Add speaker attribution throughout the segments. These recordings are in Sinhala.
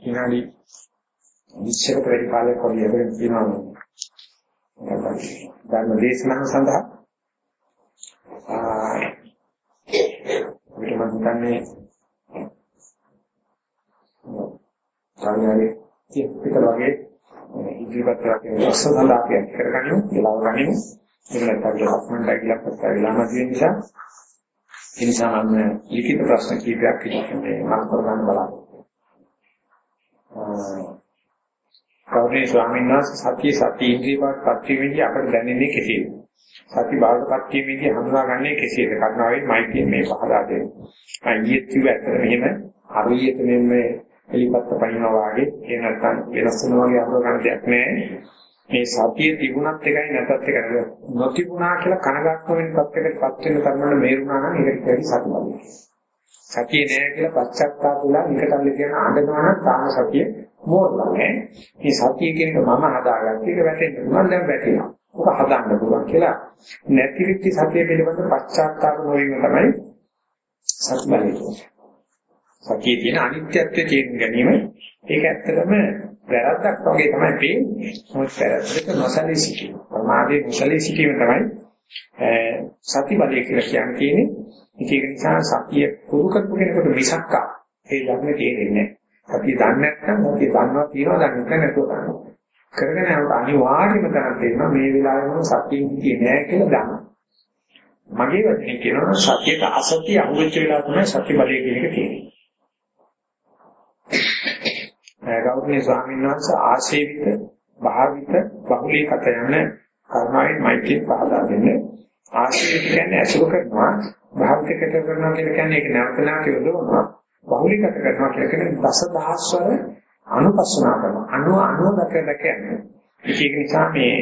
Speaker 1: විනාඩි 20කට වැඩි කාලයක් වගේ ඉඳගෙන තියෙනවා. ධර්ම දේශනාව සඳහා ආ අපිට මම හිතන්නේ සාමාන්‍යයෙන් පිටර වගේ ඉදිරිපත් කරගෙන ප්‍රශ්න අපි කරගන්නු කියලා ගනිමු. ඒක නැත්නම් ලක්මන්ට කියලා පස්සේ විලාම තියෙන නිසා ඒ නිසා මම ලිඛිත ප්‍රශ්න කීපයක් මේ මම කරගන්න බලාපොරොත්තු කෞරේ ස්වාමීන් වහන්සේ සතිය සති ඉන්ද්‍රියවත් පත්‍රීමේදී අපට දැනෙන්නේ කෙසේද? සති බාහිර පත්‍රීමේදී හඳුනාගන්නේ කෙසේද? කර්ණාවේ මෛත්‍රිය මේ පහදා දෙන්නේ. අයියේ කිව්ව ඇත්තට මෙහෙම හරියට මේ එලිපත්ත පනිනවා වාගේ ඒ නැත්තම් වෙනස් වෙනවා වගේ අහුව ගන්න දෙයක් නෑ. මේ සතිය තිබුණත් එකයි නැතත් එකයි. නොතිබුණා කියලා කනගාටු වෙන තත්යකටපත් වෙන තරමට මේරුණා නම් ඒකට කියයි සති බලය. සතිය නෑ කියලා පශ්චාත්තාප වෙලා නිකටල්ල කියන අඬනවා නම් තාම සතිය මෝරලා නෑ. මේ සතිය කියන එක මම හදාගත්ත එක වැටෙන්න පුළුවන් දැන් වැටෙනවා. ඔක හදාන්න පුළුවන් කියලා නැති වෙච්ච සතිය පිළිබඳ පශ්චාත්තාප නොවීම තමයි සති බලය. සතියේ තියෙන අනිත්‍යත්වය තේරුම් ගැනීම ඒක ඇත්තටම වැරද්දක් වගේ තමයි පේන්නේ. මොකද වැරද්දක නොසලී සිටීම. ප්‍රමාදයේ නොසලී සිටීම තමයි සති බලය කියලා කියන්නේ. ඒක නිසා සතිය පුරු කරපු කෙනෙකුට මිසක්ක ඒ ධර්ම තේරෙන්නේ නැහැ. සතිය දන්නේ නැත්නම් සතිය දන්නවා කියනවා දන්නේ නැතුව දන්නවා. කරගෙන යනකොට අනිවාර්යයෙන්ම තරම් තේරෙනවා මේ වෙලාවෙම සතිය හිටියේ නැහැ කියලා දන්නවා. මගේ වචනේ කියනවා සතියට අසතිය අහුවෙච්ච වෙලාව තමයි සති බලය කියන එක තියෙන්නේ. ගෞරවනීය ස්වාමීන් වහන්සේ ආශේවිත භාවිත බහුලීකත යන කරුණාවෙන් මෛත්‍රී පහදා දෙන්නේ. ආශේවිත කියන්නේ අසුර කරනවා භාවිතකට කරනවා කියලා කියන්නේ ඒක නැවත නැවත යොදවනවා බහුලීකත කරනවා කියලා කියන්නේ දසදහස්වර අනුපස්සනා කරනවා. අනුව අනුව දැක දැක යනවා ඒක නිසා මේ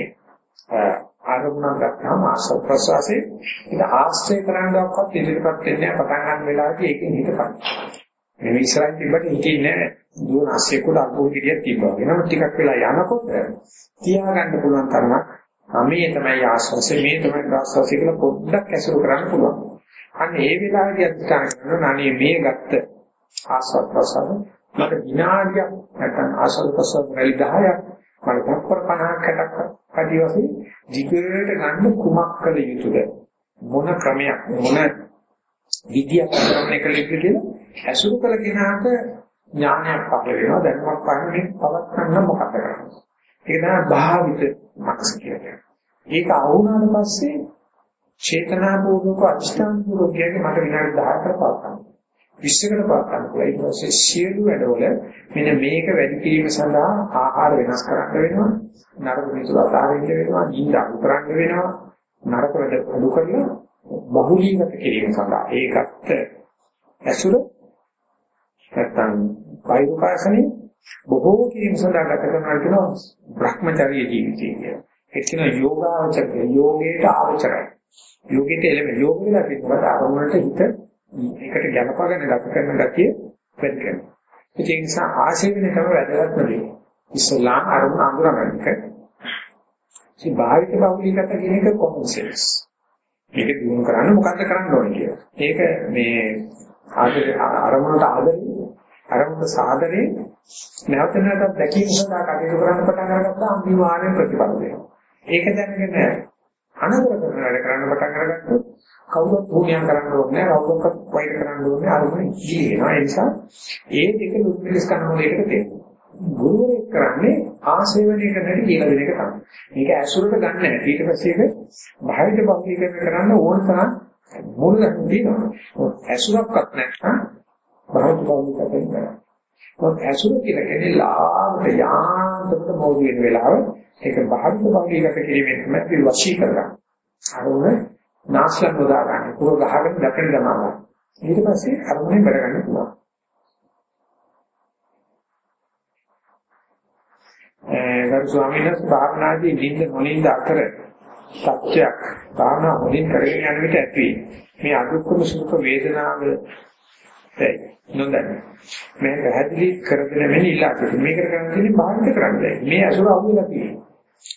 Speaker 1: ආරමුණක් ගත්තාම ආශ්‍රව ප්‍රසවාසයේ ඒක ආශ්‍රය කරන්නවක්වත් ඉදිරියපත් වෙන්නේ පටන් ගන්න වෙලාවදී ඒකෙන් හිතපත් මේ ඉස්සරහින් තිබ්බට හිතේ නෑ දුවන ASCII අකුරු කිරියක් තිබ්බා. වෙනම ටිකක් වෙලා යනකොට තියාගන්න පුළුවන් තරමක් මේ තමයි ආශ්වාසය මේ තමයි ප්‍රශ්වාසය කියලා පොඩ්ඩක් ඇසුරු කරන්න පුළුවන්. අන්න ඒ වෙලාවේදී අධිෂ්ඨාන කරනවා අනේ මේ ගත්ත ආස්වාද ප්‍රසාර මට විනාඩියක් නැත්නම් ආස්වාද ප්‍රසාර වැලි 10ක් මට තත්පර 50ක් 60ක් කඩි වශයෙන් දිගට ගන්න කුමක් කළ යුතුද මොන ක්‍රමයක් මොන විදියක් අනුගමනය කළ යුතුද කියලා ඇසුරු කළ කෙනාට ඥානයක් පහළ වෙනවා. දැනුමක් පහළ වෙන පවත් ගන්න මොකද කරන්නේ ඒක තමයි භාවිත මනස කියන්නේ. ඒක අහුණාට පස්සේ චේතනාපූර්වක අධිෂ්ඨාන පූර්වක කියන්නේ මට විනාඩි 10කට පාත්තම් 20කට පාත්තම් කියලා ඊට පස්සේ සියලු වැඩවල මෙන්න මේක වැඩි කිරීම සඳහා ආහාර වෙනස් කරන්න වෙනවා. නරක මිතුරු අතාරින්න වෙනවා. නිින්ද අඩු කරන්න වෙනවා. නරක වැඩ අඩු කරලා බහුලීගත කිරීම සඳහා ඒකත් ඇසුර නැත්තම් වෛරුකාසනේ බොහෝ කිරීම සඳහා ගත කරනවා කියනවා භ්‍රමචර්ය ජීවිතය කියලා. ඒ කියන යෝගාචර යෝගයට ආචරය. යෝගයට එළෙම යෝග වෙලා තියෙනවා අරමුණට හිත එකට ගැලපගෙන ගත කරන ගතිය වැඩි කරනවා. ඒ නිසා ආශේවනේ තමයි වැදගත්ම දේ. ඉස්ලාම් අරමුණ අඳුරගන්න එක. ඉතින් භාවිත බෞද්ධිකත කියන එක කොමන් සෙන්ස්. මේක දිනු කරන්න මොකද්ද කරන්න ඕනේ කියලා. ඒක මේ අරමුණට ආදරේ අරමුණට සාදරේ නැවත නැවතත් දැකීම සඳහා කටයුතු කරන්න පටන් අරගත්තා අනිවාර්යෙන් ප්‍රතිඵල දෙනවා. ඒක දැනගෙන අනතර කරන වැඩ කරන්න පටන් අරගත්තොත් කවුරුත් භූමියන් කරන්න ඕනේ නැහැ කවුරුත් වෛර කරන්න ඕනේ අරමුණ ඉලිනවා ඒ නිසා ඒ දෙක දුක්ඛිස් කරන මොලේකට තියෙනවා ගුරුවරයෙක් කරන්නේ ආශේවනය කරන්න කියලා දෙන එක තමයි. මේක ඇසුරට ගන්න නැහැ. ඊට පස්සේ ඒක භාවිත බෞද්ධීකරණය කරන්න ඕන තරම් මුල් දිනවා. ඇසුරක්වත් නැත්නම් භාවිත බෞද්ධීකරණය කරන්න. මොකද ඇසුර කියලා කියන්නේ ලාභට යාන්තමට මොළු වෙන වෙලාව ඒක භාවිත බෞද්ධීකරණය කිරීමෙන් තමයි වශී කරගන්න. අරමුණ නාශලන් නොදා ගන්න. පුර ගහගෙන දැකෙන ගමන. ඊට පස්සේ අරමුණේ බඩ ගන්න පුළුවන්. ගරු ස්වාමීන් වහන්සේ භාවනාදී නිින්ද නොනින්ද අතර සත්‍යයක් භාවනා හොලින් කරගෙන යන විට ඇති මේ අදුක්කම සුඛ වේදනාව නොදන්න මේ පැහැදිලි කරගෙන මෙන්න ඉලා මේකට කරන්න තියෙන්නේ භාවිත කරන්න මේ අසුර අහුවෙලා තියෙනවා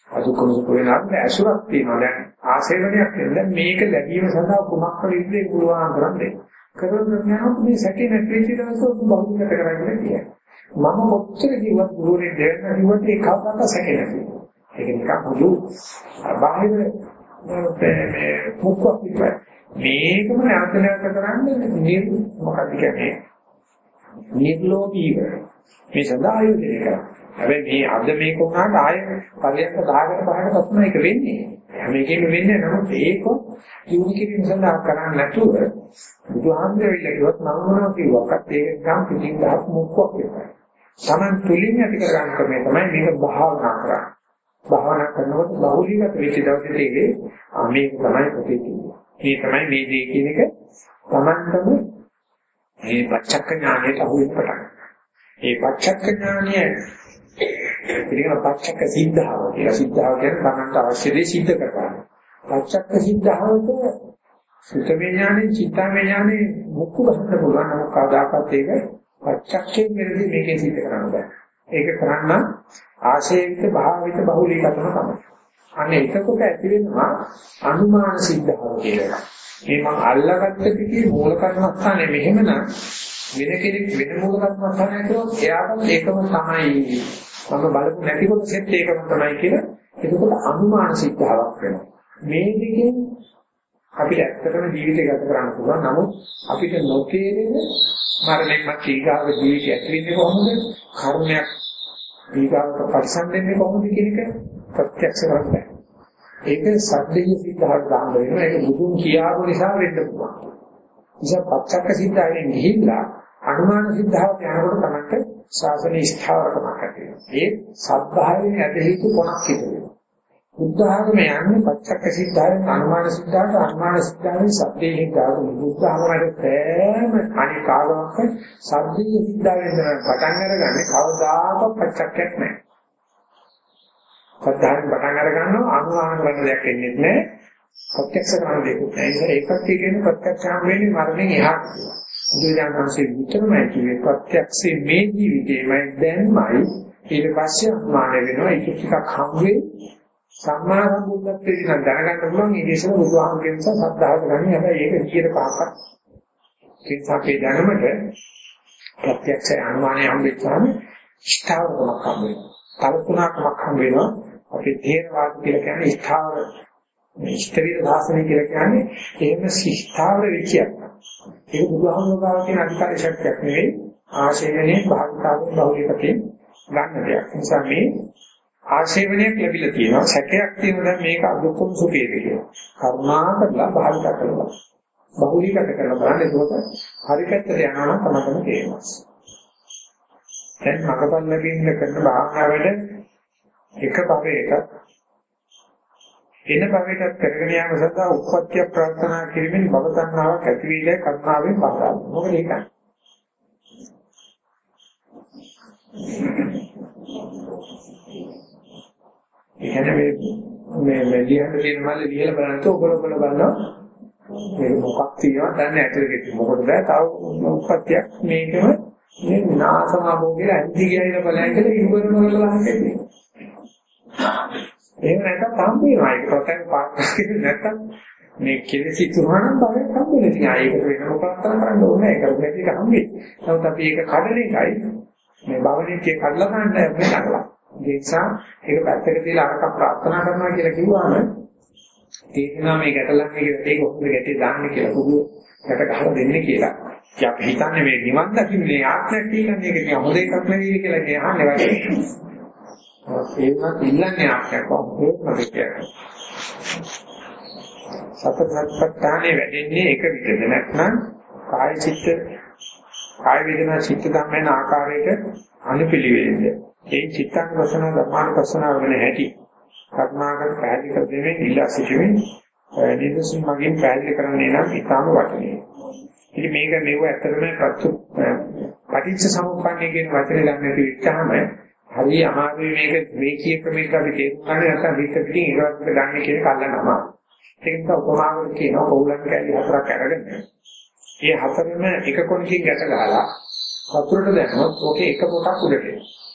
Speaker 1: අදුක්කම සුඛ වෙනාට ඇසුරක් තියෙනවා. දැන් ආශේවනයක් වෙන මේක ලැබීම සඳහා කුමක් කළ යුතුද පුළුවන් කරන්නේ. කරන යනකොට මේ සැකේ නැති වෙච්ච දවසට බහුලකට කරන්නේ කියන්නේ. මම කොච්චර කිව්වත් ගුරුවරයෙක් දෙන්න කිව්වට ඒ කවදාවත් සැකේ නැති. ඒක නිකන් හුදු බාහිර මේ මුක්කක් විතරයි. මේකම නැවත නැවත කරන්නේ නිර් මොකක්ද කියන්නේ? නිර්ලෝභීව මේ සදා ආයෝජනය කරා. හැබැයි මේ අද මේක උනාට ආයෙ පරියන්ක 10කට 5කට පස්සම ඒක වෙන්නේ. හැම එකෙම වෙන්නේ නමුත් ඒක යොමු කිරීම සඳහා කරන්නේ නැතුව බුදුහාමුදුරුවෝ කිව්වත් මම මොනවා කිව්වක්වත් ඒක ගම් පිටින් ගහක් මුක්කක් විතරයි. Taman තුලින් ඇති කරගන්න ක්‍රමය තමයි මේක භාවනා කරන්නේ. භාවනා කරනකොට බහුලීගත වෙච්ච දවසේ තේරෙන්නේ මේක තමයි පොතේ තියෙන්නේ. මේ තමයි මේ දේ කියන එක Tamanටම මේ පච්චක්ක ඥානයට අහු වෙන පටන් ඒ පච්චක්ක ඥානය ඉතින් පච්චක්ක සිද්ධාව කියලා සිද්ධාව කියන්නේ Tamanට අවශ්‍ය දේ සිද්ධ කරගන්න. පච්චක්ක සිද්ධාවට සුතමේ ඥානෙ, චිත්තාමේ ඥානෙ මුක්කු ගන්න පුළුවන් නම් කවදාකවත් ඒක පච්චක්කයෙන් මෙරදී මේකේ සිද්ධ කරන්න බෑ. ඒක කරන්න ආශේවිත භාවිත බහුලීකතම තමයි. අනේ එතකොට ඇති වෙනවා අනුමාන සිද්ධාව කියලා. මේ මම අල්ලාගත්ත පිටේ මූල කර්මස්ථානේ මෙහෙමනම් වෙන කෙනෙක් වෙන මූල කර්මස්ථානයක් කරොත් එයාට ඒකම තමයි. මම බලපු නැති කොටසෙත් ඒකම තමයි කියලා. එතකොට අනුමාන සිද්ධාවක් වෙනවා. මේ දෙකෙන් අපිට ඇත්තටම ජීවිතය ගත කරන්න පුළුවන්. නමුත් අපිට නොතේරෙන මරණයම තීගාව ජීවිතය ඇති වෙන්නේ කොහොමද? කර්මයක් තීගාවට පරිසම් දෙන්නේ කොහොමද කියන එක ප්‍රත්‍යක්ෂ කරගන්න. ඒක සද්දේය සිද්ධාර්ථ දාන්න වෙනවා. ඒක බුදුන් කියාපු නිසා වෙන්න පුළුවන්. නිසා පච්චක්ක සිද්ධායෙන් ගිහිල්ලා අනුමාන සිද්ධාවට යනකොට තමයි ශාසනයේ ස්ථාවරකමක් ඇති වෙනවා. ඒ සද්ධායෙන් ඇදහිතු කොනක් හිතෙනවා. බුද්ධ ආගම යන්නේ පච්චක්ක සිද්ධායෙන් අනුමාන සිද්ධාට අනුමාන සිද්ධායෙන් සද්දේ හිතාගෙන බුද්ධ ආගමට තෑම අනිකාලමක සද්දේ සිද්ධායෙන් පටන් අරගන්නේ කවදාකවත් පච්චක්කයක් නැහැ. සද්ධායෙන් පටන් අර ගන්නවා අනුමාන කරන දෙයක් එන්නේ නැහැ. ප්‍රත්‍යක්ෂ කරන දෙයක් නැහැ. ඒකත් කියන්නේ ප්‍රත්‍යක්ෂාම වෙන්නේ මරණයෙන් එහාට. බුදුරජාණන්සේ විතරමයි කිව්වේ ප්‍රත්‍යක්ෂේ මේ ජීවිතේමයි දැන්මයි ඊට පස්සේ අනුමාන වෙනවා ඒක ටිකක් හම් වෙයි සම්මා සම්බුද්ධත්වයේ ඉඳන් දැනගන්න පුළුවන් මේ දේශන බුදුහාමුදුරන් නිසා සද්ධාව ගන්න හැබැයි ඒක 105ක් කින්සකේ දැනුමට ප්‍රත්‍යක්ෂ අනුමානය හම්බෙච්චාම ස්ථාවරකමක් හම්බ වෙනවා. තලතුණකමක් හම්බ වෙනවා. අපි තේරවාද කියලා කියන්නේ ස්ථාවර. මේ ස්ථවිර සාසනය කියලා කියන්නේ එහෙම ස්ථාවර විචයක්. ඒක බුදුහාමුදුරුවෝ කියන අධිකාරී ශක්තියක් නෙවෙයි. ආශේවනයේ භාගතාවෙන් බහුලීකතේ ගන්න දෙයක්. නිසා මේ ආශේවනයක් ලැබිලා තියෙනවා සැකයක් තියෙනවා දැන් මේක අදුක්කම සුඛේද කියලා. කර්මාකරලා භාවිත කරලා බහුලීගත කරලා බලන්න ඒකත් හරි පැත්තට යනවා නම් තමයි තේරෙනවා. දැන් මකපල් ලැබෙන්න කරන භාවනාවට එක භවයක එන භවයකට කරගෙන යාම සඳහා උප්පත්තිය ප්‍රාර්ථනා කිරීමෙන් භව තණ්හාවක් ඇති වීද කර්මාවෙන් බාධා. මොකද ඒකයි. ඒ කියන්නේ මේ මේ මේ ලියන්න තියෙන මල්ලේ ලියලා බලනකොට ඔබල ඔබල බලනවා. මේක මොකක් තියෙනවද දන්නේ ඇතුලේ කිව්ව මොකටද? තව උපත්යක් මේකම. මේ නාසමාභෝ කියලා ඇන්ටි ගියයින බලයන් කියලා ඉවරන වල ලහන්නේ එහෙම නැත්නම් හම්බෙනවා ඒක පොතෙන් පාස්කෙ නැත්නම් මේ කෙලෙසි තුනනම් බවෙන් හම්බෙන්නේ ඉතින් ආයෙකට වෙන මොකක්ද කරන්න ඕනේ ඒක නැති එක හම්බෙන්නේ නමුත් අපි ඒක කඩන එකයි. මේ භවනිකේ කඩලා ගන්න මේ නගලා ඒ නිසා ඒක පැත්තක තියලා අරක ප්‍රාර්ථනා කරනවා කියලා කිව්වම තේරෙනවා මේ ගැටලන්නේ කියලා ඒක ඔක්කොම ගැටේ දාන්නේ කියලා පුදු ගැට ගහලා දෙන්නේ කියලා. ඉතින් අපි හිතන්නේ මේ නිවන් දකින්නේ ආත්මයක් කියන්නේ ඒක නිකන් හොඳ එකක් නෙවෙයි කියලා නේ අහන්නේ වගේ. ඒවත් ඉල්ලන්නේ ආත්මයක් කොහොමද කියන්නේ. සතරපත්තානේ වැඩෙන්නේ එක විදිහට නැත්නම් කාය චිත්ත කාය වේදනා චිත්ත ධම්මයන් ආකාරයට අනුපිළිවෙලින්ද ඒ චිත්තානුපස්සන ධර්මානුපස්සන වෙන හැටි කර්මාකට පැහැදිලි කර දෙමින් ඉල්ලා සිටිමින් නිදසුන් මගින් පැහැදිලි කරන්නේ නම් ඊටම වටිනේ. ඉතින් මේක මෙව ඇත්තටම ප්‍රත්‍ය පටිච්ච සමුප්පන්නේ කියන වචනේ ගන්න නැති විච්චාම හරි අමාරුයි මේක මේකී ක්‍රමයක අපි තේරුම් ගන්න නැත්නම් හිත පිටින් ඉරවත් ගන්න කියන කල්ලනම. ඒක නිසා උපමාවකට කියනවා පොල්ලක් කැලි හතරක් අරගෙන ඒ හතරෙම එක කොනකින් ගැට ගහලා වතුරට දැම්මොත් ඕකේ එක පොටක් උඩට එනවා.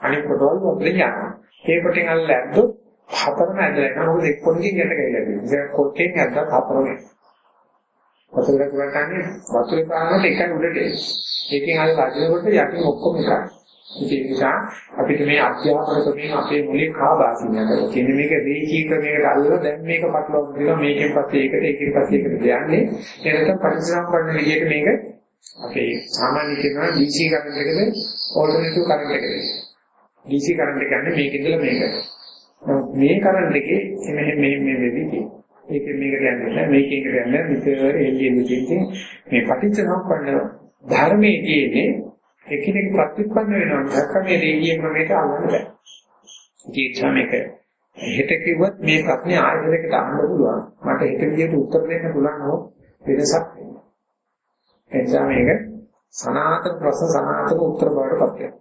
Speaker 1: අනිත් කොටවල් වතුරේ යනවා. ඒ කොටෙන් අල්ල ඇද්දොත් හතරම ඇදලා යනවා. මොකද එක් පොඩකින් යට ගහලා තියෙනවා. ඒක කොටෙන් ඇද්දත් හතරම යනවා. වතුර කරන්නේ වතුරේ පානකට එකයි උඩට එන්නේ. ඒකෙන් අර රජනකොට යටින් ඔක්කොම එකයි. ඒ නිසා අපිට මේ අධ්‍යාපන ක්‍රමයෙන් අපේ මුලින් කාබාසින් යනවා. කියන්නේ මේක රේඛී ක්‍රමයකට අල්ලලා දැන් මේක පටලවා දෙනවා මේකෙන් පස්සේ ඒකට ඒකෙන් පස්සේ ඒකට යන්නේ. එනකම් පරිසම්පන්න විදිහට මේක අපේ සාමාන්‍ය කියනවා DC කරන්ට් එකද ඕල්ටර්නටිව් කරන්ට් එකද. DC කරන්ට් එක කියන්නේ මේකෙන්දලා මේකට. මේ කරන්ට් එකේ මෙහෙම මෙහෙම මේ වෙවි තියෙනවා. ඒකෙන් මේකට යන්නේ නැහැ මේකෙන් යන්නේ විතර එළියෙන් දෙන්නේ මේ පටිච්චසමුප්පන්න ධර්මයේ තියෙන්නේ එකිනෙක ප්‍රතිඋත්පන්න වෙනවා මිසක් මේ රේගිය ක්‍රමයට අල්ලන්න බෑ. ඒක මේක හෙට කිව්වත් මේ ප්‍රශ්නේ ආයතනයකට අහන්න පුළුවන්. මට හෙට විදියට උත්තර දෙන්න පුළුවන් නෝ වෙනසක් වෙනවා. එනිසා මේක සනාතන ප්‍රශ්න සනාතන උත්තර බවට පත් වෙනවා.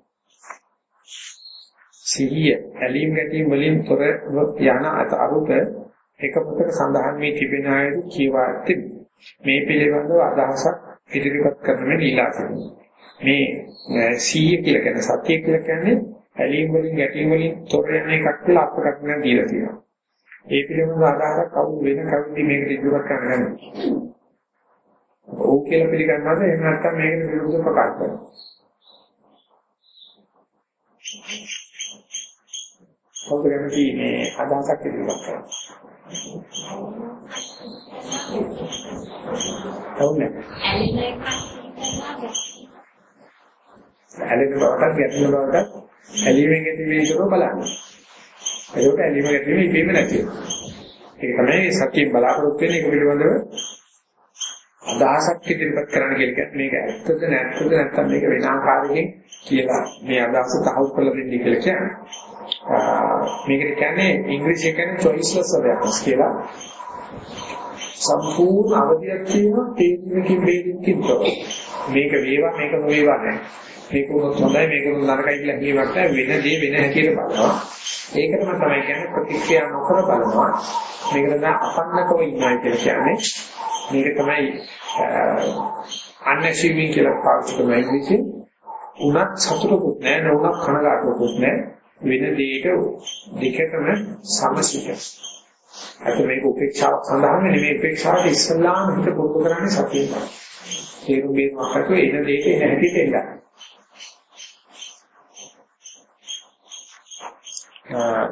Speaker 1: සිහිය ඇලීම් ගැටීම් වලින් තොර යන අරුත එක පොතක සඳහන් මේ තිබෙන අයුරු කියවා තිබෙනවා. මේ පිළිබඳව අදහසක් ඉදිරිපත් කරන මේ ලීලාසන. මේ සීය කියලා කියන සත්‍ය කියලා කියන්නේ ඇලීම් වලින් ගැටීම් වලින් තොර යන එකක් කියලා අපකට නම් දීලා තියෙනවා. ඒ පිළිබඳව අදහසක් කවුරු වෙන කවුරුද මේකට ඉදිරිපත් කරන්නේ නැහැ. ඕක කියලා පිළිගන්නවද එහෙම නැත්නම් මේකට විරුද්ධව ප්‍රකාශ කරනවා. කවුද කැමති මේ අදහසක් ඉදිරිපත් කරන්නේ? තවුනේ. ඇලෙන බවට ගැටෙන බවට ඇලීමෙන් ගැටීමේ ඉතර බලන්න. ඒකට ඇලීම ගැටීම ඉපීම නැති වෙනවා. ඒක තමයි සත්‍යයෙන් බලාපොරොත්තු වෙන එක පිළිබඳව අදහසක් ඉදිරිපත් කරන්න කියලා මේක ඇත්තද නැත්තද නැත්නම් මේක වෙන ආකාරයකින් කියලා මේ අදහස තහවුරු කරලා දෙන්න කියලා කියන්නේ. මේකට කියන්නේ ඉංග්‍රීසියෙන් කියන්නේ choiceless awareness කියලා. සම්පූර්ණ අවධියක් තියෙනවා තේරුමකින් වේදිකින් තොර. මේක වේවා මේක නොවේවා නැහැ. මේක උනොත් හොඳයි මේක උනොත් නරකයි කියලා කියවට වෙන දේ වෙන හැටියට බලනවා. ඒකටම තමයි කියන්නේ ප්‍රතික්‍රියා නොකර බලනවා. මේකට තමයි අපන්නකව ඉන්නවා කියලා කියන්නේ. මේක තමයි unassuming කියලා පාවිච්චි කරන ඉංග්‍රීසියෙන්. උනත් සතුටුකුත් නැහැ නුනත් කනගාටුකුත් නැහැ. වෙන දෙයක දෙකටම සමසිත. අත මේක උපේක්ෂාවක් සඳහා නෙමෙයි උපේක්ෂාවට ඉස්සල්ලාම හිත පුරුදු කරන්නේ සතියෙන් තමයි. තේරුම් ගන්නවත් අතෝ එන දෙයක එන හැටිට එන්න.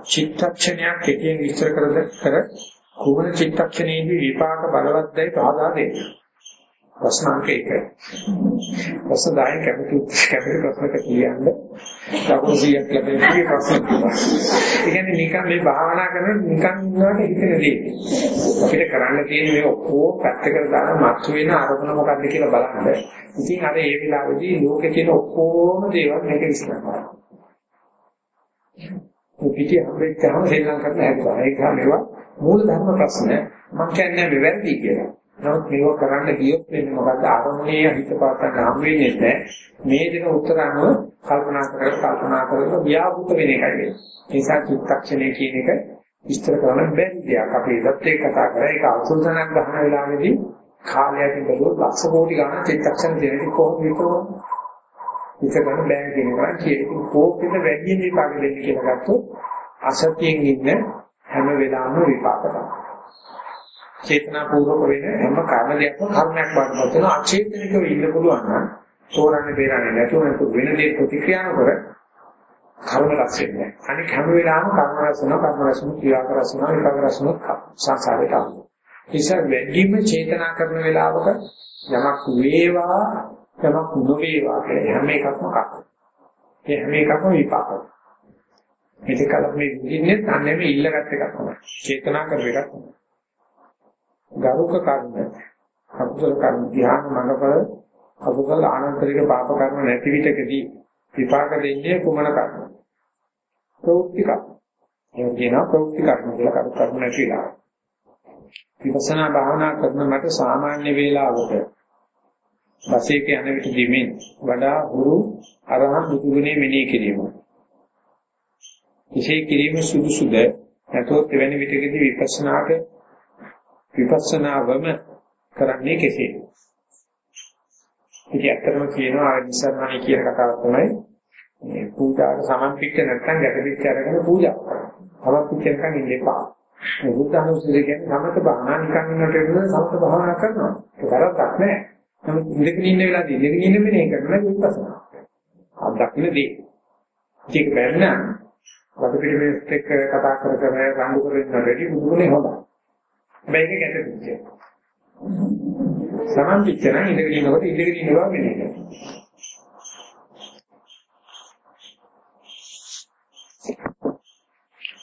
Speaker 1: චිත්තක්ෂණයක් කෙටියෙන් විස්තර කරද කර කුමන චිත්තක්ෂණයේදී විපාක බලවත්දයි පහදා දෙන්න. ප්‍රශ්න අංක 1. ප්‍රශ්න 10 කැමති කැමති ප්‍රශ්නක කියන්නේ ලකුණු 100ක් ලැබෙන්නේ ප්‍රශ්න තියෙනවා. ඒ කියන්නේ නිකන් මේ භාවනා කරන නිකන් ඉන්නවට හිතන දේ. අපිට කරන්න තියෙන මේ ඔක්කොම පැත්තකට දාලා මතු වෙන අරමුණ මොකද්ද කියලා බලන්න. ඉතින් අර ඒ වෙලාවේදී ලෝකේ තියෙන ඔක්කොම දේවල් මේක විශ්ලේෂණය කරනවා. පිටිය හම්බෙච්චාම ශ්‍රී ලංකාවට හැදුවා. ඒක මේවා මූල ධර්ම ප්‍රශ්න. මම කියන්නේ මේ වැරදි කියලා. නමුත් මේක කරන්න ගියොත් වෙන්නේ මොකද්ද? අරමුණේ හිත පාත්තන්න හම් වෙන්නේ නැහැ. මේ දෙන උත්තර අනුව කල්පනා කරලා කල්පනා කරලා ව්‍යාපෘත වෙන එකයි වෙන්නේ. ඒ නිසා චිත්තක්ෂණය කියන එක විස්තර කරන්න බැරි දෙයක්. අපි ඒකත් එක්ක කතා කරා. ඒක අසුතනක් ගන්න වෙලාවේදී කාලයකින් බැලුවොත් ලක්ෂ කෝටි ගණන් චිත්තක්ෂණ දෙන්නේ කොහොමද විතරම විතර ගන්න බෑ කියන එක කියන්නේ කෝපෙට වැඩි විපාක දෙන්න කියලා ගත්තොත් අසතියෙන් ඉන්න හැම වෙලාවෙම විපාක තමයි. චේතනාපූර්වක වෙන හැම කර්ම දෙයක්ම කර්මයක් වඩපත් වෙන අචේතනිකව ඉන්න පුළුවන් නම් තෝරන්නේ බේරන්නේ නැතුව නේද වෙන දේ ප්‍රතික්‍රියා නොකර කර්ම රැස් වෙන්නේ. අනික හැම වෙලාවෙම කර්ම රැස් වෙනවා කර්ම රැස් වෙනවා ක්‍රියා රැස් වෙනවා විපාක රැස් වෙනවා සංසාරයට ආවා. ඒසක් වැඩිම චේතනා කරන වෙලාවක යමක් වේවා යමක් නොවේවා කියලා හැම එකක්ම කර්ම. ඒ හැම එකක්ම විපාකයි. මේක කල මේ විදිහේ අන්නේ මේ ඉල්ලගත් එකක් තමයි. චේතනා කරන එකක් තමයි. ගරුක කර්ම අකුසල කර්ම ධ්‍යාන මනකල අකුසල ආනන්තරික පාප කර්ම නැති විටකදී විපාක දෙන්නේ කුමන කර්ම ප්‍රවෘත්ති කර්ම. එහෙනම් කියනවා ප්‍රවෘත්ති කර්ම කියලා කරු කර්ම නැතිලා විපස්සනා භාවනා කරන මට සාමාන්‍ය වේලාවක වශයෙන් යන විට දෙමින් වඩා හුරු අරහත් බුදුගුණේ මෙනෙහි කිරීම. විශේෂ කිරීම සුදුසුද නැතොත් එවැනි විටකදී විපස්සනාට විපස්සනාවම කරන්නේ කෙසේද? ඉතින් ඇත්තටම කියනවා ආනිසරණයි කියන කතාව තමයි මේ පූජාවට සමන්පිච්ච නැත්නම් ගැටපිච්ච අරගෙන පූජා කරනවා. සමන්පිච්ච එකකින් ඉන්න එපා. මේ බුද්ධානුස්සතිය කියන්නේ සමත භාවනා නිකන් ඉන්නට වෙන සමත භාවනා කරනවා. ඒක වැරද්දක් නෑ. නමුත් ඉඳගෙන ඉන්න වෙලාවදී ඉඳගෙන ඉන්න වෙනේ කරන විපස්සනා. අත්දකින්න දේ. ඒක බැන්න වද පිළිවෙත් එක්ක කතා කර කර රණ්ඩු කරගෙන වැඩි බුදුනේ හොඳයි. මේක ගැටපිච්ච. සමන්පිච්ච නම් ඉඳගෙන ඉන්නකොට ඉඳගෙන ඉන්නවා වෙන්නේ.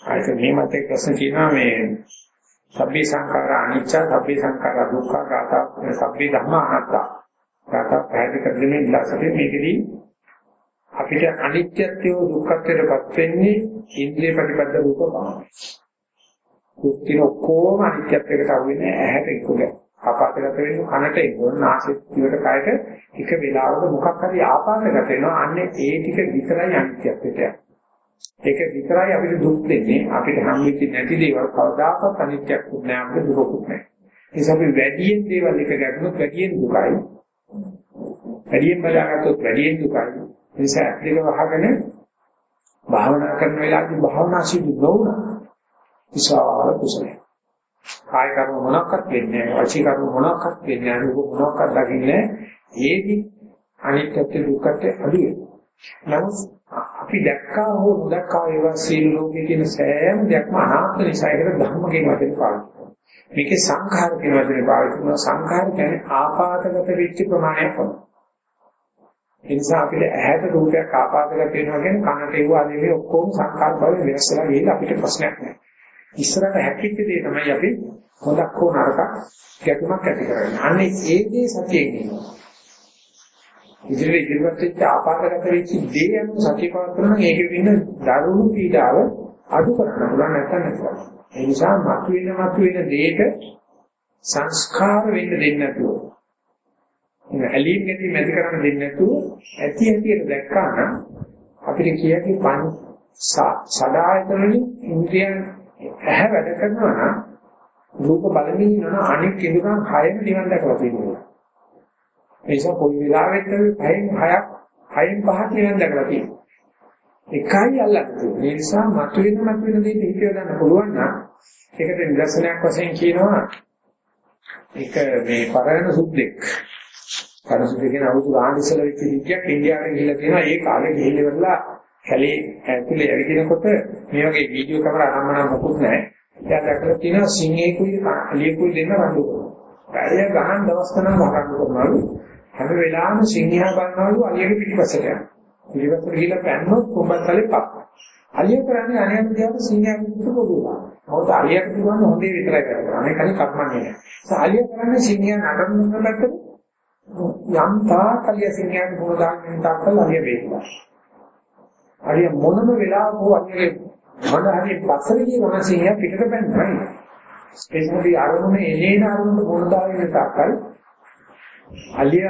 Speaker 1: ආයත මේ මතේ ප්‍රශ්න තියෙනවා මේ සබ්බේ සංඛාරා අනිච්ච සබ්බේ සංඛාරා දුක්ඛ ගාථා සබ්බේ ධම්මා අනාත්තා ගාථා පැහැදිලි කරන්නේ ඉලාසකේ මේකදී අපිට අනිත්‍යත්වය දුක්ඛත්වයටපත් වෙන්නේ ඉන්ද්‍රිය ප්‍රතිපද රූප පමණයි. දුක්ඛින ඔක්කොම අනිත්‍යත්වයකට අහු වෙන්නේ ඇහැට එක්කගෙන. ආපාතගත වෙන්නේ කනට එක්කගෙන නාසයට දිවට කයට එක වෙලාවක මොකක් හරි ආපාතගත වෙනවා. අන්නේ ඒ ටික විතරයි අනිත්‍යත්වයට යන්නේ. ඒක විතරයි අපිට දුක් දෙන්නේ අපිට හම්බෙච්ච නැති දේවල් කවදාකවත් අනිත්‍යක් නෑ අපිට දුකකුත් නෑ ඒ නිසා අපි වැඩියෙන් දේවල් එක ගැටුනොත් වැඩියෙන් දුකයි. වැඩියෙන් බලාගත්තොත් වැඩියෙන් දුකයි. ඒ නිසා ඒක වහගෙන භාවනා කරන වෙලාවදී භාවනා සිදු නොවුන. විශාල කුසලයි කාය කර්ම මොනක්වත් වෙන්නේ නැහැ වචී කර්ම මොනක්වත් වෙන්නේ නැහැ රූප මොනක්වත් දකින්නේ ඒදි අනිත්‍යත්ව දුක්ඛත් අඩුවේ නමුත් අපි දැක්කා හෝ නොදැක්කා ඒවා සීල ලෝකයේ තියෙන සෑම දෙයක්ම අනාත්ම නිසා ඒකට ධර්ම කියන වචනේ පාවිච්චි කරනවා. මේකේ සංඛාර කියන වචනේ පාවිච්චි කරනවා. සංඛාර කියන්නේ ආපාතගත වෙච්ච ප්‍රමාණයක් වගේ. ඒ නිසා අපිට ඇහැට රූපයක් ආපාතගත වෙනවා කියන්නේ කනට ඒවා නෙවෙයි ඔක්කොම සංඛාර භාවය වෙනස් වෙලා ගිහින් අපිට ප්‍රශ්නයක් නැහැ. ඉස්සරහට හැකිච්ච දේ තමයි අපි හොදක් හෝ නරකක් ගැටුමක් ඇති කරන්නේ. අන්නේ ඒ දේ සතියෙන් ඉන්නවා. ඉදිරියට ඉදිරියට වෙච්ච ආපාතගත වෙච්ච දේ යන සතිය පවත්වන නම් ඒකේ වෙන දරුණු පීඩාව අඩු කරන්න පුළුවන් නැත්නම් නැතුව. ඒ නිසා මතුවෙන මතුවෙන දෙයට සංස්කාර වෙන්න දෙන්නේ නැතුව. ඉතින් ඇලීම් ගැටි මැද කරන්න දෙන්නේ නැතුව ඇති ඇතියට දැක්කා නම් අපිට කියන්නේ පං සදායතනෙ ඉන්ද්‍රියන් ඇහැ වැඩ කරනවා නම් රූප බලමින් ඉන්නවා අනෙක් ඉඳන් හයම නිවන් දැකලා තියෙනවා. ඒ නිසා කොයි වෙලාවෙත් අපි පහෙන් හයක් හයෙන් පහක් නිවන් දැකලා තියෙනවා. එකයි අල්ලන්නේ. ඒ නිසා මතුවෙන මතුවෙන දේ හිතේ ගන්න පුළුවන් නම් ඒකට නිදර්ශනයක් වශයෙන් කියනවා ඒක මේ පරණ සුද්දෙක්. පරණ සුද්දෙක් කියන අවුරුදු ගාන ඉස්සල වෙච්ච විදියක් ඉන්දියාවේ ගිහිල්ලා තියෙනවා. ඒ කාලේ ගිහිල්ලා ඉවරලා කැලේ ඇතුලේ ඇවිදිනකොට මේ වගේ වීඩියෝ කැමරා අරන් මොකුත් නැහැ. එයා දැකලා තියෙනවා සිංහේකුයි අලියෙකුයි දෙන්න රණ්ඩු කරනවා. පැය ගහන දවස් ගණන් රණ්ඩු කරනවලු. හැම වෙලාවෙම සිංහයා බලනවලු අලියගේ පිටිපස්සට යනවා. පිටිපස්සට ගිහිල්ලා පැන්නොත් කොඹත්තලේ පක්. අලිය කරන්නේ අනියම් දිහාට සිංහයා පිටිපස්සට පොදුවා. මොකද අලියට පුළුවන් හොඳේ විතරයි කරන්නේ. අනේ කලින් කර්මන්නේ නැහැ. ඒ අලිය කරන්නේ සිංහයා නඩන පැත්තට යම් තාක් අලිය සිංහයාට පොර දාගෙන තාක්කල් අලිය වේනවා. අලිය මොනම වෙලාවක අලියගේ මොන හරි පස්සට ගිය මොන සිංහයා පිටට පැන්නයි. ස්පේස්මදී අරමුණේ එනේන අරමුණ පොර දාගෙන තාක්කල් අලිය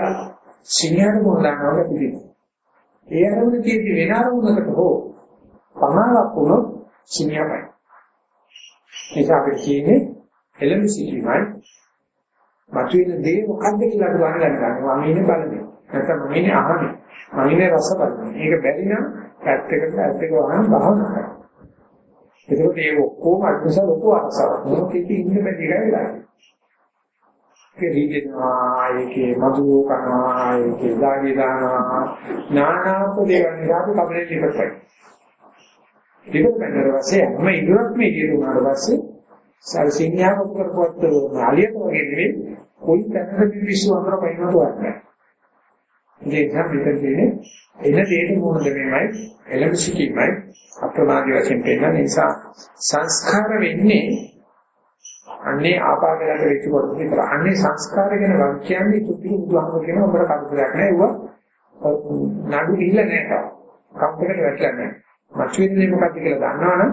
Speaker 1: සිංහයාට මොනදානවා පිළිගන්න. ඒ අරමුණ තියෙදි වෙන අරමුණකට හෝ පමාවක් වුණොත් සිංහයායි. ඒක අපිට කියන්නේ එළඹ සිටීමයි. මතුවෙන දේ මොකක්ද කියලා අද ගන්න ගන්නවා. මම ඉන්නේ බලන්නේ. නැත්නම් මම ඉන්නේ අහන්නේ. මම ඉන්නේ රස බලන්නේ. ඒක බැරි නම් පැත්තකට පැත්තක වහන භාවනා කරනවා. ඒකෝට ඒ ඔක්කොම අත්‍යවශ්‍ය ලොකු අරසාවක්. මොකද ඉන්නේ බැරි එකයි කෙරීගෙනවා ඒකේ මధుර කරනවා ඒකේ දාගි දානවා නානාත් දේවල් නිසා අපි කබලේ ඉවරයි. ඉවර වෙනතර පස්සේ හැම ඉදුරක්ම ඉදිරියට උනාට පස්සේ සල්සින්‍යාව කරපුවත් මාලියට වගේ නෙවෙයි කොයි තැනකද විශ්ව අතර පයින්නට වන්නේ. ඒ සම්පිතන්නේ එන දෙයට මොන දෙමෙමයි එළඹ සිටීමයි අප්‍රමාදී වශයෙන් පෙන්නන නිසා සංස්කාර වෙන්නේ අන්නේ ආපාදයට වෙච්ච කොට විතර. අන්නේ සංස්කාර ගැන වක් කියන්නේ සුද්ධි බුදුහාම කියන උඹට කවුරුයක් නෑ. ඒවා නඩු ගිහිල්ලා නෑ තාම. කම්පකට වැටලා නෑ. මතුවෙන්නේ මොකක්ද කියලා දන්නවනම්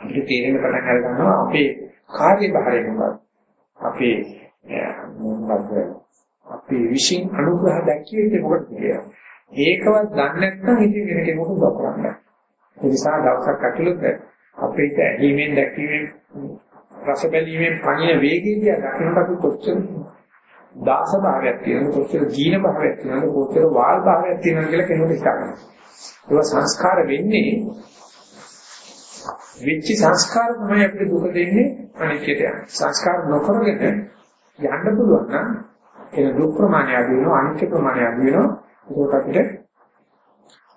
Speaker 1: අපිට තේරෙන්න පටන් ගන්න ගන්නවා අපේ කාර්යභාරය මොකක්ද? අපේ මොකක්ද? අපේ විශ්ින් අනුග්‍රහ දැක්කේ මොකක්ද කියලා. ඒකවත් දන්නේ නැත්නම් ඉතින් වෙන කෙනෙකුට උදව් කරන්න බෑ. ඒ නිසා දවසක් ඇතුළත අපිට ඇහිමෙන් දැකීමෙන් රස බැලීමෙන් පණින වේගය දිහා දකිනකොට කොච්චර දාස භාවයක් තියෙනවද කොච්චර ජීන භාවයක් තියෙනවද කොච්චර වාල් භාවයක් තියෙනවද කියලා කෙනෙකුට හිතා ගන්න. ඒක සංස්කාර වෙන්නේ වෙච්ච සංස්කාර තමයි අපිට දුක දෙන්නේ අනිත්‍යයට යන. සංස්කාර නොකරගෙන යන්න පුළුවන් නම් ඒක දුක් ප්‍රමාණය අඩු වෙනවා අනිත්‍ය ප්‍රමාණය අඩු වෙනවා. ඒකට අපිට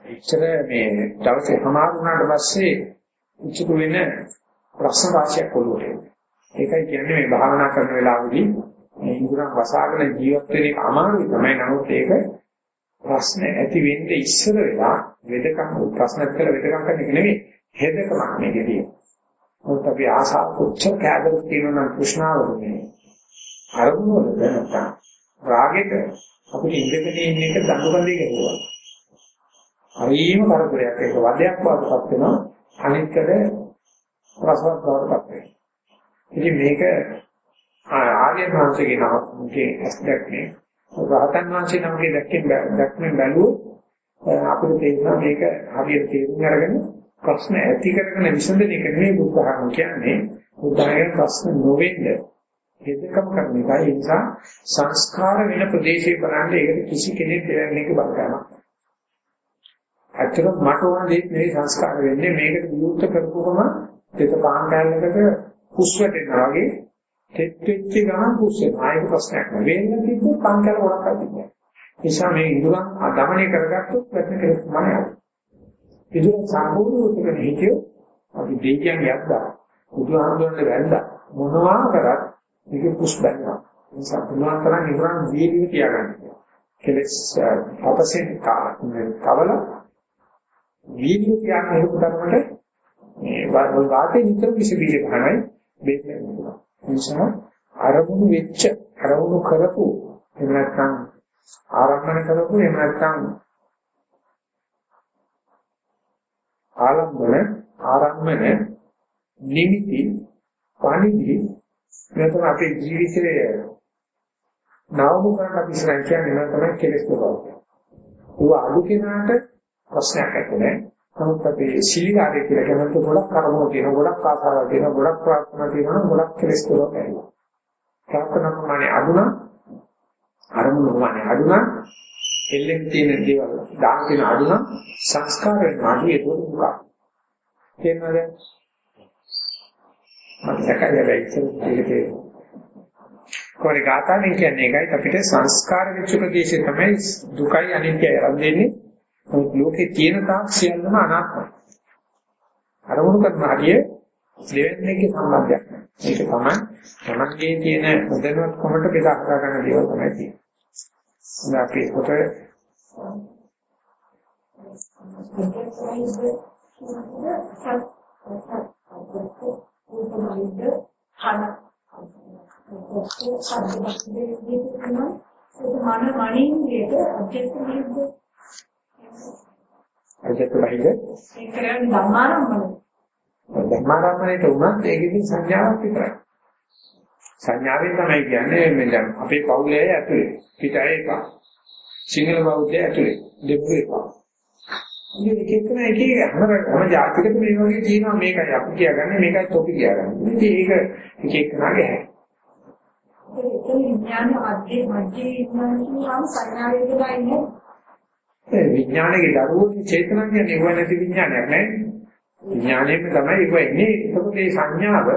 Speaker 1: එච්චර මේ දවසේ සමාධි වුණාට පස්සේ උච්චු වෙන ප්‍රශ්න රාශියක් ඔළුවට එනවා. ඒකයි කියන්නේ මේ භාවනා කරන වෙලාවදී මේ ඉඳුරන් වසාගෙන ජීවත් වෙන එක අමාරුයි තමයි. නමුත් ඒක ප්‍රශ්න ඇති වෙන්නේ ඉස්සර වෙලා වෙදකම් ප්‍රශ්න කළ වෙදකම් කරන එක නෙමෙයි හෙදකමක් මේකදී. මොකද අපි ආසාව කොච්චර කැදලා තියෙනවා නම් කෘෂ්ණාවරුනේ. අරමුණ වල නැත්තම් රාගෙට අපිට ඉඳගෙන ඉන්න එක දඬුබඳේ ගන්නවා. හරිම කරදරයක් ඒක වදයක් වඩපත් වෙනවා. අනිත්කද රසවත් බවටපත් වෙනවා. ඉතින් මේක ආර්ය වංශයේ නමකේ ඇස්දක්නේ රහතන් වංශයේ නමකේ දැක්කෙන් දැක්මෙන් බැලුවොත් අපිට තේරෙනවා මේක හරියට තේරුම් අරගෙන ප්‍රශ්න ඇති කරගෙන විසඳන එක නෙවෙයි බුද්ධහම කියන්නේ බුද්ධහමගේ ප්‍රශ්න නොවෙන්න හේතුකම් කරන එකයි. ඒ නිසා සංස්කාර වෙන ප්‍රදේශේ බලන්න ඒකට කිසි කෙනෙක් දෙවන්නේ එක බලනවා ඇත්තට මට ඕන දෙයක් නෙවෙයි සංස්කාර වෙන්නේ. මේකට විරුද්ධ කරපුවම දෙත පාන් කැලලකට පුස් වැටෙනවා වගේ තෙත් වෙච්ච ගමන් පුස් වෙනවා. ඒක ප්‍රශ්නයක් නෙවෙයි වෙන්න තිබ්බ පාන් කැල ගොඩක් අදිනවා නිසා මේ ඉඳුරන් දමනය කරගත්තොත් වැටෙන කෙනෙක් මම ඉඳුරන් සම්පූර්ණ උත්තරන හිතියෝ අපි දෙයියන් යද්දා බුදුහාමුදුරන්ට වැන්දා මොනවා කරත් මේක පුස් බැලනවා නිසා පුළුවන් තරම් ඉඳුරන් දීලිව තියාගන්න කෙලස් අපසෙන් කවල වීර්ය තියාගෙන හේතු ධර්මකට මේ වාතේ නිතර විස බීජ ගන්නයි බේන්නේ. නිසා අරමුණු වෙච්ච අරමුණු කරපු එහෙම නැත්නම් ආරම්භන කරපු එහෙම නැත්නම් ආලම්බන ආරම්භන නිමිති පණිදි නැත්නම් අපේ ජීවිතයේ නාමු කරන අපි ඉස්සරහ කියන්නේ නැත්නම් කෙලස් බව. ඌ අලු කෙනාට ප්‍රශ්නයක් නැහැ. නමුත් අපි සීලාරේ කියලා කියනකොට ගොඩක් කර්මෝ තියෙනවා, ගොඩක් ආසාවල් තියෙනවා, ගොඩක් ප්‍රාර්ථනා තියෙනවා, ගොඩක් කෙලස් තුනක් ඇවිල්ලා. ප්‍රාර්ථනා ප්‍රමාණය අඩුනා, අරමුණු ප්‍රමාණය අඩුනා, එල්ලෙන් තියෙන දේවල් දාන තියෙන අඩුනා, සංස්කාර වෙන අඩු ඒක දුක. තේරෙනවද? මට සැකයි හැබැයි ඉතින් කොරේ ගාතාවෙන් කියන්නේ ඒකයි අපිට සංස්කාර වෙච්ච ප්‍රදේශය තමයි දුකයි අනිත්‍යයි රඳෙන්නේ නමුත් ලෝකේ තියෙන තාක් සියල්ලම අනාත්මයි. අරමුණු කරන හරිය දෙවෙනිගේ සම්බන්ධයක්. ඒක තමයි තමන්ගේ තියෙන මුදල්වත් කොමට බෙදා හදා ගන්න දේවල් තමයි තියෙන්නේ. ඉතින් අපි කොට
Speaker 2: මන මනින් විදිහට අධ්‍යක්ෂ විදිහට
Speaker 1: අජත් බහිද
Speaker 2: ඒ කියන්නේ ධර්මාරම්භන.
Speaker 1: ධර්මාරම්භණයට උනත් ඒකෙදි සංඥාවක් විතරයි. සංඥාවෙන් තමයි කියන්නේ මේ දැන් අපේ පවුලේ ඇතුලේ පිටය එක. සිංහල බෞද්ධය ඇතුලේ දෙපු එක. ඉතින් එක එක එක එක හැම හැම ජාතියකම මේ වගේ තියෙනවා මේකයි අපි කියගන්නේ මේකයි තොපි කියගන්නේ. ඉතින් ඒක එක එක නාගේ හැ.
Speaker 2: ඒ විඥාන මැදේ මැදේ ඉන්නවා නම් සංඥාවේ කියලා ඉන්නේ
Speaker 1: ඒ විඥානයේ දරුවෝගේ චේතනා කියන්නේ ඒව නැති විඥානයක් නෑ. විඥාණයෙන් තමයි ඒක එන්නේ. ඒකත් මේ සංඥාව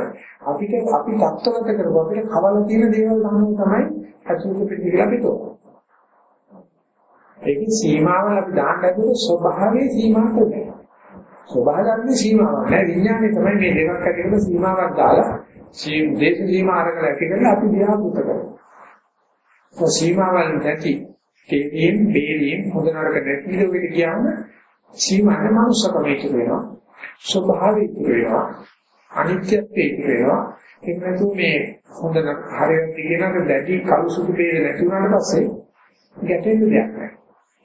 Speaker 1: අපිට අපි තත්ත්වගත කරපුවා අපිට කවල තියෙන දේවල් ගන්න තමයි අසුසු පිටිකලා පිටෝ. ඒකේ සීමාවල් අපි දාන්න හදුවොත් ස්වභාවයේ සීමා කරන්නේ. ස්වභාවයන්නේ සීමාවක් නෑ. විඥානේ තමයි මේ දෙකක් අතර සීමාවක් දාලා සී දේශ සීමා අරගෙන ඇති කරලා අපි දිහා පුත කරනවා. සීමාවල් නැති තේදීන් බේරීම් හොඳ නරක නැති විදිහට කියන්න සීමාන මනුස්සකම ඉතුරු වෙනවා ස්වභාවය ඉතුරු වෙනවා අනිත්‍යත්වය ඉතුරු වෙනවා ඒක නැතු මේ හොඳ හරියට කියනක දැඩි කළු සුදු බේර නැති වුණාට පස්සේ ගැටෙන්න දෙයක් නැහැ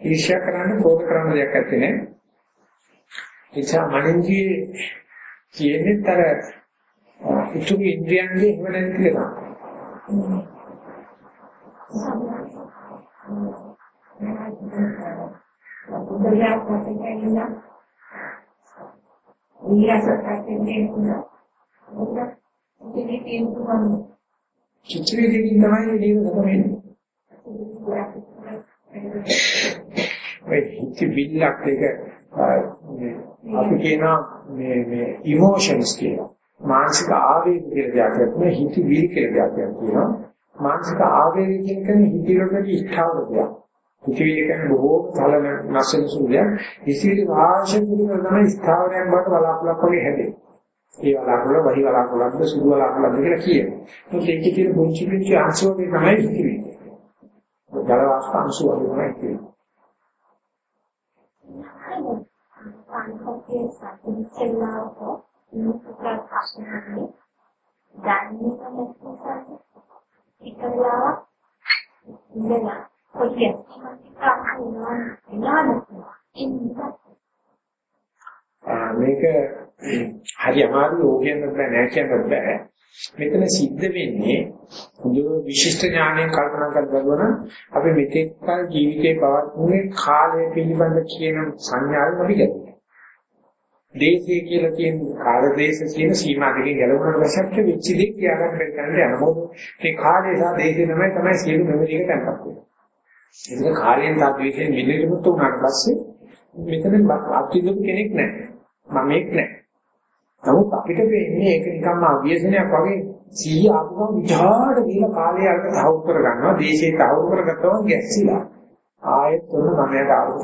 Speaker 1: ඊර්ෂ්‍යා කරන්න කෝප කරන්න දෙයක් නැත්තේ නේ. එචා මනින්ජී කියන්නේ තර ඉතුරු ඉන්ද්‍රියන්ගේ එහෙම නැති කියලා
Speaker 2: උදේට පස්සේ ඉන්න ඊයසකට දෙන්නා මොකද ඉතින් තියෙන තුමන්
Speaker 1: චිත්‍රයේදී තමයි නේද තමයි ඔය හිත බිල්ලක් එක අපි කියනවා මේ මේ ඉමෝෂන්ස් කියලා. මානසික ආවේග කියලා જાතියක් නෙවෙයි හිතවිලි කියලා જાතියක් තියෙනවා. මානසික ආවේග කියන කෙනේ හිතවිලි ස්ථාවර දෙයක්. හිතවිලි කියන්නේ බොහෝ තලන නැසෙන සුළුයක්. හිතවිලි වාශයෙන් පිළිවෙල තමයි ස්ථාවරයක් බවට බලාපොරොත්තු වෙන්නේ හැදෙන්නේ. ඒ වලාකුළ වහි වලාකුළක්ද සුදු වලාකුළක්ද කියලා කියනවා. මොකද ඒකේ තියෙන පුංචි පුංචි අංශ වගේ තමයි හිතවිලි. ජල වාෂ්ප අංශ වගේ තමයි කියන්නේ.
Speaker 2: සංකප්පයේ සම්පූර්ණව මුකුත් ප්‍රශ්නන්නේ දැනෙන්න නැත්නම් ඉතලාවක් ඉඳලා කොටියක්
Speaker 1: මේක හරි අමාරු ඕකෙන් බෑ නෑ කියන්න බෑ. මෙතන සිද්ධ වෙන්නේ හොඳ විශිෂ්ට ඥානයෙන් කල්පනා කරලා අපි මෙතෙක් කල ජීවිතේ පවත්ුනේ කාලය පිළිබඳ කියන සංඥාවෙන් අපි ගන්නවා. දේශය කියලා කියන කාල දේශ කියන සීමා දෙකෙන් ගැලවුණාට පස්සේ වෙච්ච දේ කියාගන්න බැරි කන්නේ අනමෝද මේ කාලය සහ දේශය තමයි තමයි සියලු මෙමරි එක තැන්පත් වෙන්නේ. ඒක කාලයෙන් සහ ද්වේෂයෙන් මිදෙන්නට උනාට පස්සේ මෙතන අත්විඳපු කෙනෙක් නැහැ. මම එක් නැහැ. නමුත් අපිට වෙන්නේ ඒක නිකම්ම අභියසනයක් වගේ සීය ආපුවම විචාරට දීලා කාලය අරක තහවුරු කර ගන්නවා. දේශේ තහවුරු කරගත්තම ගැස්සිලා. ආයෙත් උන මමයට ආවොත්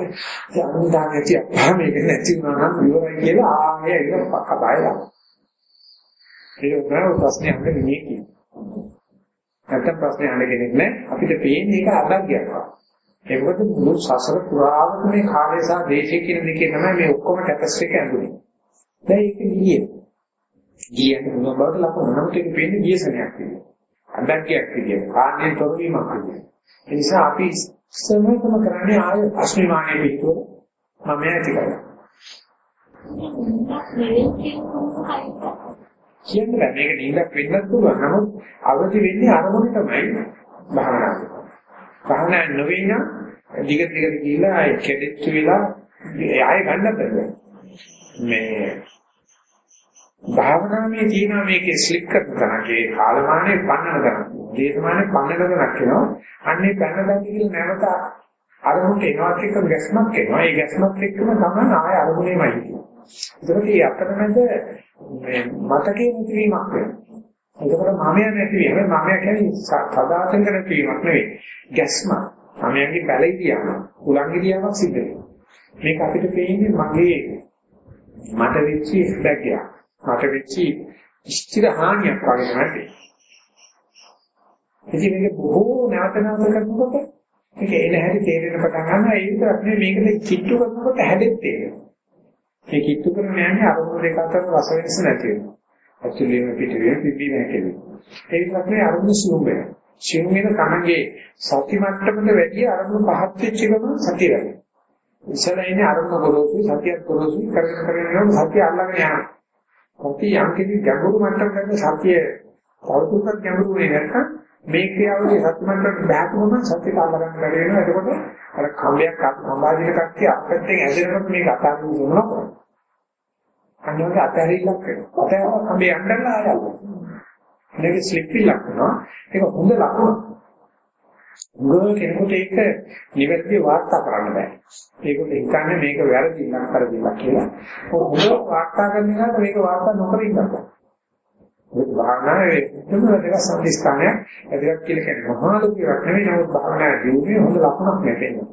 Speaker 1: අනුදාන නැති අපහා මේක නැති වුණා නම් ඉවරයි කියලා ආයෙ ඒක කතායලා. ඒක උනාව ප්‍රශ්නේ අහන්න මිනිහ කියනවා. නැත්නම් ප්‍රශ්නේ අහන්න කෙනෙක් නැහැ. අපිට පේන්නේ ඒක අදග්යක්. ඒකත් මුළු සසර පුරාම මේ කාලය සහ දේශය කියන දෙකේ තමයි මේ ඔක්කොම ටැපස්ට් එක ඇඳුනේ. දැන් ඒක ගියේ. ගියන්නේ මොන බවට ලකුණු නම් ඒක පේන්නේ ගියසනයක් විදියට. අදග්යක් විදියට. කාණ්ඩයෙන් තොරවීමක් විදියට. ඒ නිසා අපි සමතම කරන්නේ ආය අස්මිමානයේ පිටුව මම ඇති කරගන්න. කියන්නේ බෑ මේක නිින්දක් වෙන්නත් පුළුවන්. නමුත් අවදි වෙන්නේ අරමුණ තමයි භාවනාව. භාවනා නොවේ නම් දිග දිගට ගිහිලා ඒ කෙඩෙච්ච වෙලා ආයෙ ගන්න බෑ. මේ භාවනාවේ තියෙන මේකේ ස්ලික් කරන තරගේ කාලමානයේ පන්නන තරම් දේශමානයේ පන්නන තරක් වෙනවා. අන්නේ පන්න දැන් කියලා නැවත අරමුණට එනවත් එක්ක ගැස්මක් එනවා. ඒ ගැස්මත් එක්කම තමයි ආය අරමුණේමයි තියෙන්නේ. ඒකට මේ අතරමැද මේ මතකේ නැතිවීමක් වෙනවා. එතකොට මමයා නැති වෙන මමයා කියන්නේ සදාතන නැතිවීමක් නෙවෙයි. ගැස්ම. මමයාගේ බැලීදියාම උලංගිරියාවක් සිද්ධ වෙනවා. මේක අපිට පේන්නේ මගේ මට වෙච්ච බැගයක්. මට වෙච්ච ස්ථිර හානියක් වගේ තමයි. ඉතින් මේක බොහෝ නැවත නැවත කරනකොට මේක එන හැටි තේරෙන පටන් ගන්නවා ඒ විතරක් නෙවෙයි මේකද කිට්ටු කරනකොට හැදෙත් තේරෙනවා. මේ කිට්ටු කරන යන්නේ අරමුණු දෙක අතර රස වෙනස නැති වෙනවා. ඇතුළේම පිටුවේ පිබ්බීම හැකෙන්නේ. ඒ විතරක් නෙවෙයි අරමුණු සිුම් වෙනවා. සිුම් වෙන තමගේ සති මට්ටමට වැඩි අරමුණු පහත් වෙච්ච එකම සතිය වෙනවා. ඉස්සලා ඉන්නේ අරමුණු ගොරෝසුයි සතියක් ගොරෝසුයි කරගෙන කරගෙන යනවා සතිය අල්ලගෙන යනවා. සතිය යම් කිසි ගැඹුරු මට්ටමකට සතිය තවදුරටත් ගැඹුරු වෙන්නේ නැත්නම් මේ ක්‍රියාවලිය සත්‍යමන්ට බෑතුම සත්‍ය කාලගන්න බැරි වෙනවා. එතකොට අර කම්බයක් සම්බාධිත කට්ටිය අපැත්තෙන් ඇදෙනකොට මේක අතාරින්න උනනවා. අන්නෝගේ අතහැරිල්ලක් වෙනවා. අතහැරලා කම්බේ යන්නලා ආයල්ලා. මේක ස්ලිප් ඉලක් වෙනවා. ඒක හොඳ ලකුණක්. ගොඩ කෙනෙකුට ඒක නිවැරදි වාර්තා කරන්න බෑ. ඒකට හිතන්නේ මේක වැරදි ඉන්නක් කරදිලා කියලා. හොඳ වාර්තා කරන එකට මේක වාර්තා නොකර ඉන්නත්. ඒක භාවනාවේ උත්තම දෙක සම්දිස්ථානයක් ඇදගත් කියලා කියන්නේ මහා ලෝක එකක් නෙවෙයි නමුත් භාවනා ජීවිතේ හොඳ ලක්ෂණක් නැතෙන්නේ.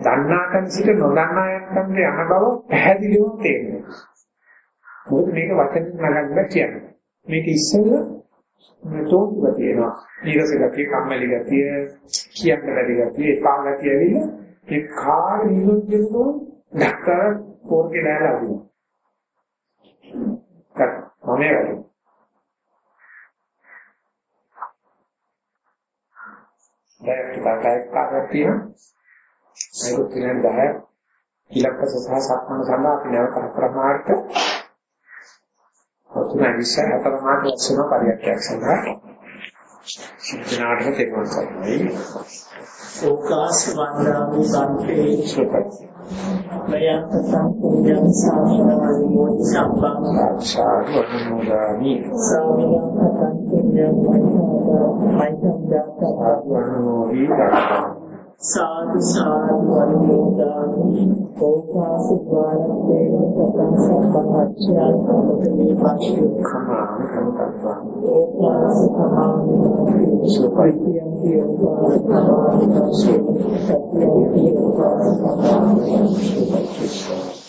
Speaker 1: දන්නාකන් සිට නොදන්නා යන්තම් යන බව පැහැදිලිව තේරෙනවා. මොකද මේක වචන නගන්න කියන්නේ. මේක ඉස්සෙල්ල මේ තෝතුව තියෙනවා. ඊරස ගතිය, කම්මැලි ගතිය, කියන්න බැරි ගතිය, එපා ගතිය ඇවිල්ලා ඒ කාර්ය නිරුද්ධකෝ ඩක්ටර් පොර්ගේ නෑලා වුණා. මම වැඩි. දැන් ටිකක් කාර්යයක් තියෙනවා. ඒක තියෙන 10 ඉලක්ක සහ සක්මන සඳහා අපි නැවත අප්‍රමාණික තුන විශ්ය අප්‍රමාණික ලක්ෂණ පරියක්ෂයක් සඳහා සිතනාට තේරුම් ගන්නයි.
Speaker 3: ඕකාස වන්දාමි සම්පේ සුපත්. මයන්ත සම්පූර්ණ සාසනවල මොහොත සම්බන්ධ
Speaker 1: සාදු අනුමෝදාමි.
Speaker 3: සාමියන්ත සම්පූර්ණ මයිතම් දාත
Speaker 1: අනුමෝදි දක්වා
Speaker 3: සාදු සාදු වන්දිතාමි ඕපාසුභාරතේන සතං සම්පච්චයං සම්පතේ
Speaker 1: පක්ෂුඛා
Speaker 3: සම්පත්තං ඕපාසුඛා සුපයිතියං කියෝපාසුඛා සත්‍යං කියෝපාසුඛා සුපයිතිස්සා